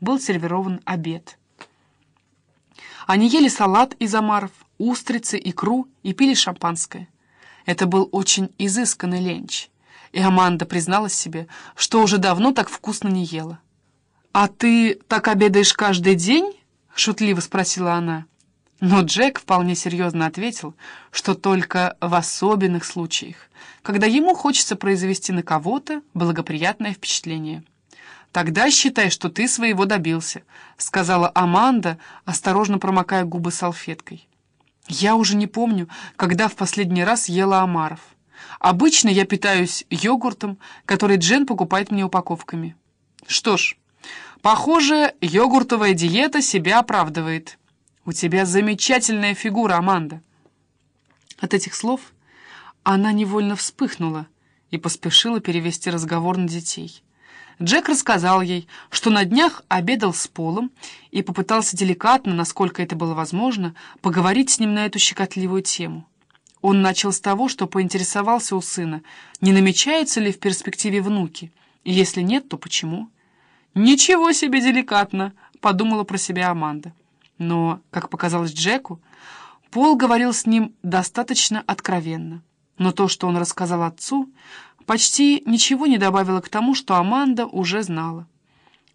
был сервирован обед. Они ели салат из омаров, устрицы, икру и пили шампанское. Это был очень изысканный ленч, и Аманда призналась себе, что уже давно так вкусно не ела. «А ты так обедаешь каждый день?» — шутливо спросила она. Но Джек вполне серьезно ответил, что только в особенных случаях, когда ему хочется произвести на кого-то благоприятное впечатление. «Тогда считай, что ты своего добился», — сказала Аманда, осторожно промокая губы салфеткой. «Я уже не помню, когда в последний раз ела омаров. Обычно я питаюсь йогуртом, который Джен покупает мне упаковками. Что ж, похоже, йогуртовая диета себя оправдывает». «У тебя замечательная фигура, Аманда!» От этих слов она невольно вспыхнула и поспешила перевести разговор на детей. Джек рассказал ей, что на днях обедал с Полом и попытался деликатно, насколько это было возможно, поговорить с ним на эту щекотливую тему. Он начал с того, что поинтересовался у сына, не намечаются ли в перспективе внуки, и если нет, то почему. «Ничего себе деликатно!» — подумала про себя Аманда. Но, как показалось Джеку, Пол говорил с ним достаточно откровенно. Но то, что он рассказал отцу, почти ничего не добавило к тому, что Аманда уже знала.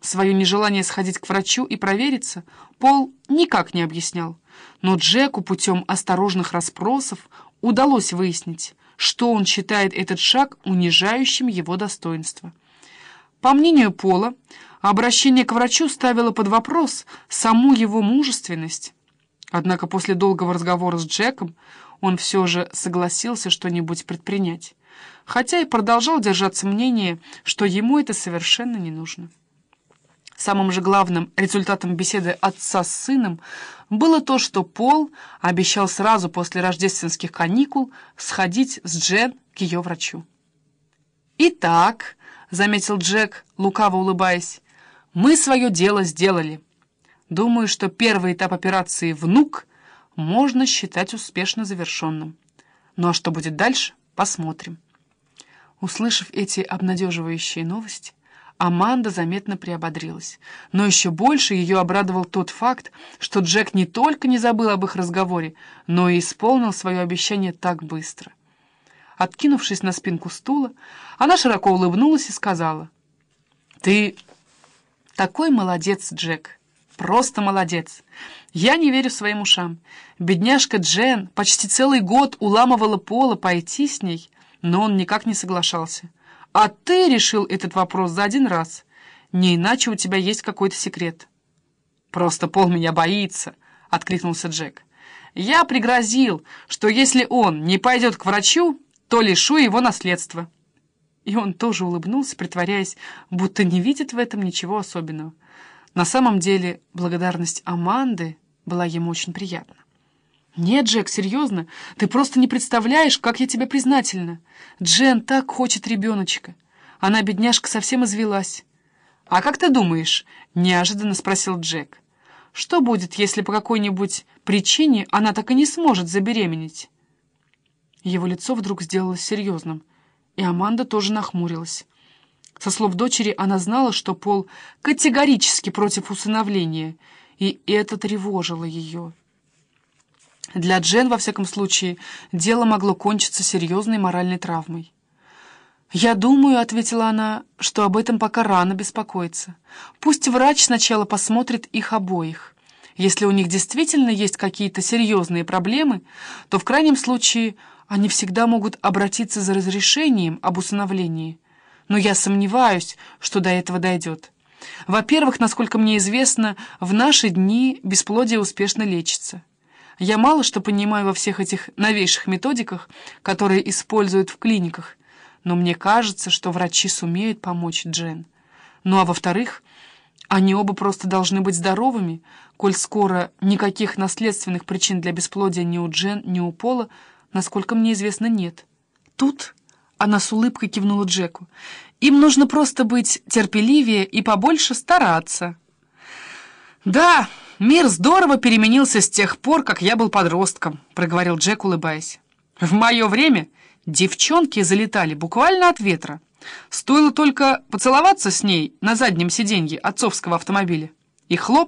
Свое нежелание сходить к врачу и провериться Пол никак не объяснял. Но Джеку путем осторожных расспросов удалось выяснить, что он считает этот шаг унижающим его достоинство. По мнению Пола, Обращение к врачу ставило под вопрос саму его мужественность. Однако после долгого разговора с Джеком он все же согласился что-нибудь предпринять, хотя и продолжал держаться мнение, что ему это совершенно не нужно. Самым же главным результатом беседы отца с сыном было то, что Пол обещал сразу после рождественских каникул сходить с Джен к ее врачу. «Итак», — заметил Джек, лукаво улыбаясь, мы свое дело сделали. Думаю, что первый этап операции «Внук» можно считать успешно завершенным. Ну а что будет дальше, посмотрим. Услышав эти обнадеживающие новости, Аманда заметно приободрилась. Но еще больше ее обрадовал тот факт, что Джек не только не забыл об их разговоре, но и исполнил свое обещание так быстро. Откинувшись на спинку стула, она широко улыбнулась и сказала, «Ты такой молодец, Джек. Просто молодец. Я не верю своим ушам. Бедняжка Джен почти целый год уламывала Пола пойти с ней, но он никак не соглашался. А ты решил этот вопрос за один раз. Не иначе у тебя есть какой-то секрет. Просто Пол меня боится, — откликнулся Джек. Я пригрозил, что если он не пойдет к врачу, то лишу его наследства. И он тоже улыбнулся, притворяясь, будто не видит в этом ничего особенного. На самом деле благодарность Аманды была ему очень приятна. «Нет, Джек, серьезно, ты просто не представляешь, как я тебе признательна. Джен так хочет ребеночка. Она, бедняжка, совсем извелась». «А как ты думаешь?» — неожиданно спросил Джек. «Что будет, если по какой-нибудь причине она так и не сможет забеременеть?» Его лицо вдруг сделалось серьезным — и Аманда тоже нахмурилась. Со слов дочери она знала, что Пол категорически против усыновления, и это тревожило ее. Для Джен, во всяком случае, дело могло кончиться серьезной моральной травмой. «Я думаю», — ответила она, — «что об этом пока рано беспокоиться. Пусть врач сначала посмотрит их обоих. Если у них действительно есть какие-то серьезные проблемы, то в крайнем случае они всегда могут обратиться за разрешением об усыновлении. Но я сомневаюсь, что до этого дойдет. Во-первых, насколько мне известно, в наши дни бесплодие успешно лечится. Я мало что понимаю во всех этих новейших методиках, которые используют в клиниках, но мне кажется, что врачи сумеют помочь Джен. Ну а во-вторых, они оба просто должны быть здоровыми, коль скоро никаких наследственных причин для бесплодия ни у Джен, ни у Пола Насколько мне известно, нет. Тут она с улыбкой кивнула Джеку. Им нужно просто быть терпеливее и побольше стараться. «Да, мир здорово переменился с тех пор, как я был подростком», — проговорил Джек, улыбаясь. «В мое время девчонки залетали буквально от ветра. Стоило только поцеловаться с ней на заднем сиденье отцовского автомобиля. И хлоп,